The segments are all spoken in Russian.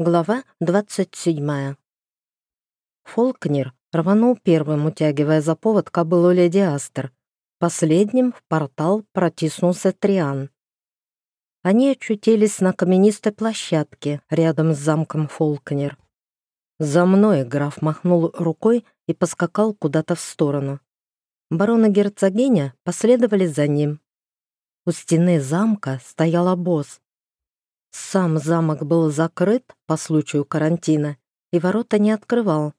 Глава 27. Фолкнер рванул первым, утягивая за повод кобылу леди Астер. Последним в портал протиснулся Триан. Они очутились на каменистой площадке рядом с замком Фолкнер. «За мной!» — граф махнул рукой и поскакал куда-то в сторону. Барон герцогиня последовали за ним. У стены замка стоял обоз, сам замок был закрыт по случаю карантина и ворота не открывал.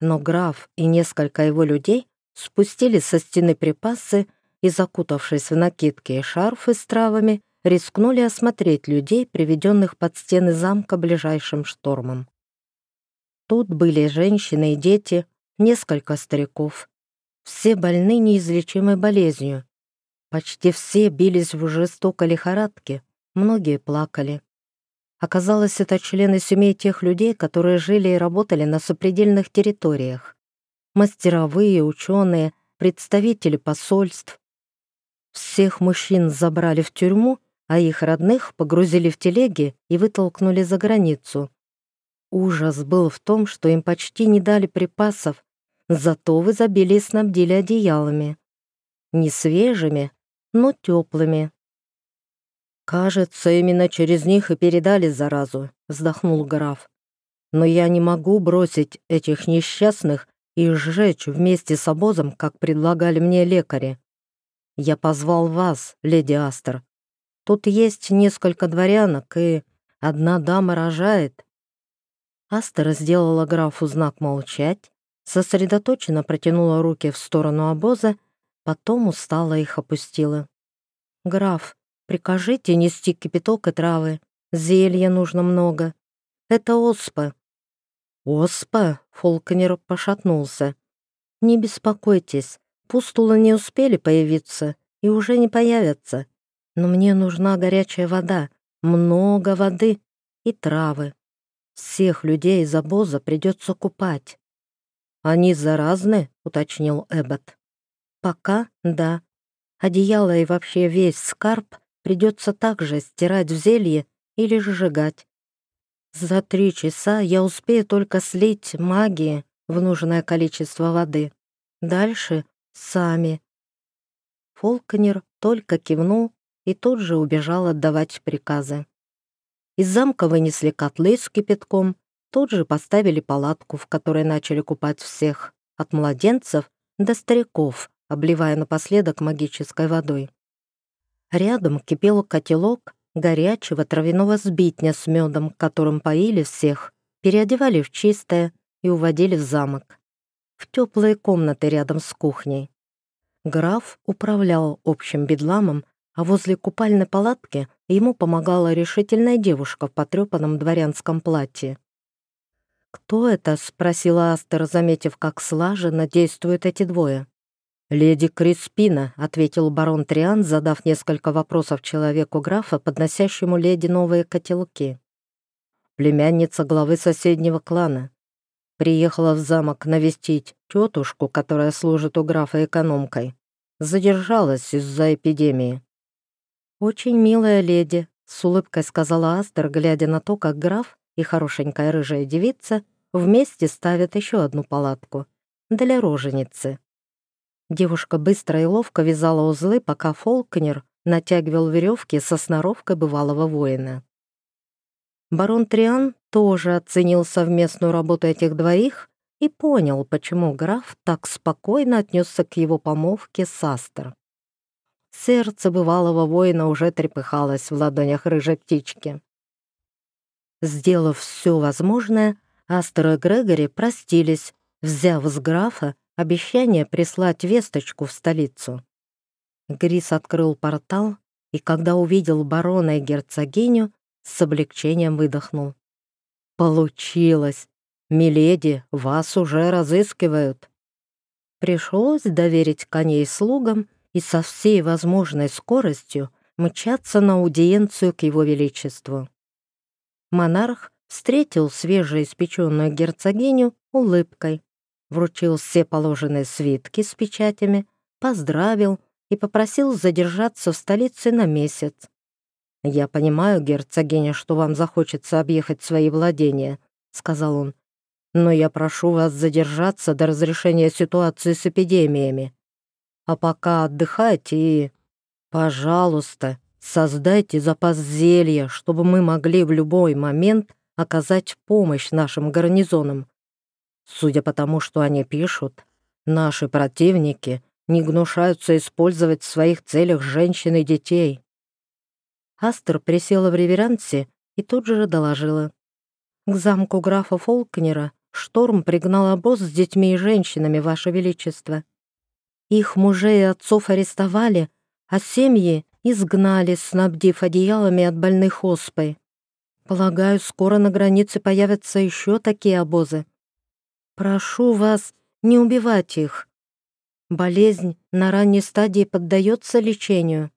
Но граф и несколько его людей спустили со стены припасы и, закутавшись в накидки и шарфы с травами, рискнули осмотреть людей, приведенных под стены замка ближайшим штормом. Тут были женщины и дети, несколько стариков. Все больны неизлечимой болезнью. Почти все бились в жестокой лихорадке, Многие плакали. Оказалось, это члены семей тех людей, которые жили и работали на сопредельных территориях. Мастеровые, ученые, представители посольств. Всех мужчин забрали в тюрьму, а их родных погрузили в телеги и вытолкнули за границу. Ужас был в том, что им почти не дали припасов, зато в изобилии снабдили одеялами. Не свежими, но теплыми. «Кажется, именно через них и передали заразу», — вздохнул граф. «Но я не могу бросить этих несчастных и сжечь вместе с обозом, как предлагали мне лекари. Я позвал вас, леди Астер. Тут есть несколько дворянок, и одна дама рожает». Астер сделала графу знак молчать, сосредоточенно протянула руки в сторону обоза, потом устало их опустила. «Граф, Прикажите нести кипяток и травы. Зелья нужно много. Это оспа». «Оспа?» — Фолкнер пошатнулся. «Не беспокойтесь, пустулы не успели появиться и уже не появятся. Но мне нужна горячая вода, много воды и травы. Всех людей из обоза придется купать». «Они заразны?» — уточнил Эббот. «Пока да. Одеяло и вообще весь скарб придется также стирать в зелье или сжигать. За три часа я успею только слить магии в нужное количество воды. Дальше сами. Фолкнер только кивнул и тут же убежал отдавать приказы. Из замка вынесли котлы с кипятком, тут же поставили палатку, в которой начали купать всех, от младенцев до стариков, обливая напоследок магической водой. Рядом кипел котелок горячего травяного сбитня с медом, которым поили всех, переодевали в чистое и уводили в замок. В теплые комнаты рядом с кухней. Граф управлял общим бедламом, а возле купальной палатки ему помогала решительная девушка в потрепанном дворянском платье. «Кто это?» — спросила Астер, заметив, как слаженно действуют эти двое. «Леди Криспина», — ответил барон Триан, задав несколько вопросов человеку графа, подносящему леди новые котелки. Племянница главы соседнего клана. Приехала в замок навестить тетушку, которая служит у графа экономкой. Задержалась из-за эпидемии. «Очень милая леди», — с улыбкой сказала Астер, глядя на то, как граф и хорошенькая рыжая девица вместе ставят еще одну палатку для роженицы. Девушка быстро и ловко вязала узлы, пока Фолкнер натягивал веревки со сноровкой бывалого воина. Барон Триан тоже оценил совместную работу этих двоих и понял, почему граф так спокойно отнесся к его помолвке с Астер. Сердце бывалого воина уже трепыхалось в ладонях рыжей птички. Сделав все возможное, Астер и Грегори простились, взяв с графа обещание прислать весточку в столицу. Грис открыл портал и, когда увидел барона и герцогиню, с облегчением выдохнул. «Получилось! Миледи, вас уже разыскивают!» Пришлось доверить коней слугам и со всей возможной скоростью мчаться на аудиенцию к его величеству. Монарх встретил свежеиспеченную герцогиню улыбкой вручил все положенные свитки с печатями, поздравил и попросил задержаться в столице на месяц. «Я понимаю, герцогиня, что вам захочется объехать свои владения», — сказал он. «Но я прошу вас задержаться до разрешения ситуации с эпидемиями. А пока отдыхайте и, пожалуйста, создайте запас зелья, чтобы мы могли в любой момент оказать помощь нашим гарнизонам. Судя по тому, что они пишут, наши противники не гнушаются использовать в своих целях женщин и детей». Астер присела в реверансе и тут же доложила. «К замку графа Фолкнера шторм пригнал обоз с детьми и женщинами, Ваше Величество. Их мужей и отцов арестовали, а семьи изгнали, снабдив одеялами от больных оспой. Полагаю, скоро на границе появятся еще такие обозы. Прошу вас не убивать их. Болезнь на ранней стадии поддается лечению.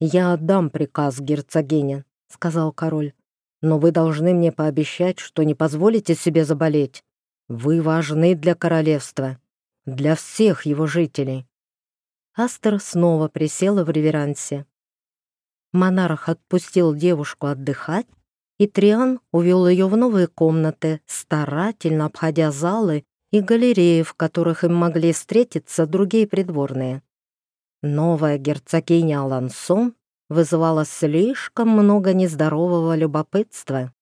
«Я отдам приказ, герцогиня», — сказал король. «Но вы должны мне пообещать, что не позволите себе заболеть. Вы важны для королевства, для всех его жителей». Астер снова присела в реверансе. Монарх отпустил девушку отдыхать, и Триан увел ее в новые комнаты, старательно обходя залы и галереи, в которых им могли встретиться другие придворные. Новая герцогиня Алансон вызывала слишком много нездорового любопытства.